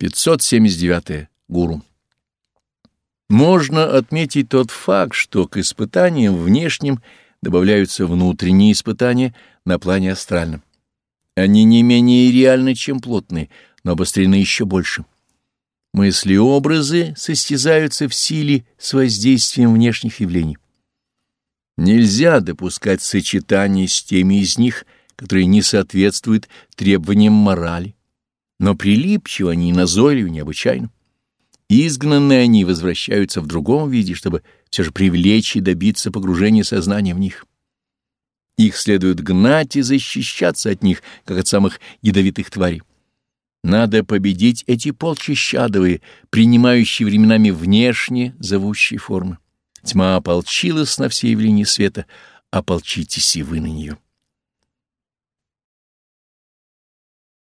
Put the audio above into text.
579. -е. Гуру. Можно отметить тот факт, что к испытаниям внешним добавляются внутренние испытания на плане астральном. Они не менее реальны, чем плотные, но обострены еще больше. Мысли и образы состязаются в силе с воздействием внешних явлений. Нельзя допускать сочетаний с теми из них, которые не соответствуют требованиям морали, но прилипчивы они и назойливы необычайно. Изгнанные они возвращаются в другом виде, чтобы все же привлечь и добиться погружения сознания в них. Их следует гнать и защищаться от них, как от самых ядовитых тварей. Надо победить эти полчища адовые, принимающие временами внешне зовущие формы. Тьма ополчилась на все явления света, ополчитесь и вы на нее.